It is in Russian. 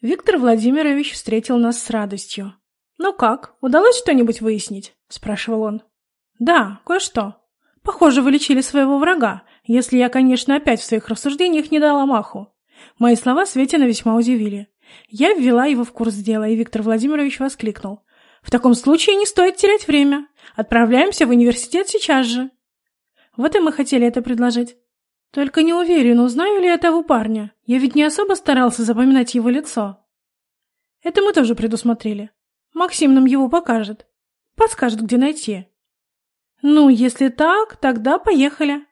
Виктор Владимирович встретил нас с радостью. «Ну как, удалось что-нибудь выяснить?» – спрашивал он. «Да, кое-что. Похоже, вы лечили своего врага, если я, конечно, опять в своих рассуждениях не дала маху. Мои слова Светина весьма удивили. Я ввела его в курс дела, и Виктор Владимирович воскликнул. «В таком случае не стоит терять время. Отправляемся в университет сейчас же». Вот и мы хотели это предложить. Только не уверен, узнаю ли я того парня. Я ведь не особо старался запоминать его лицо. Это мы тоже предусмотрели. Максим нам его покажет. Подскажет, где найти. Ну, если так, тогда поехали.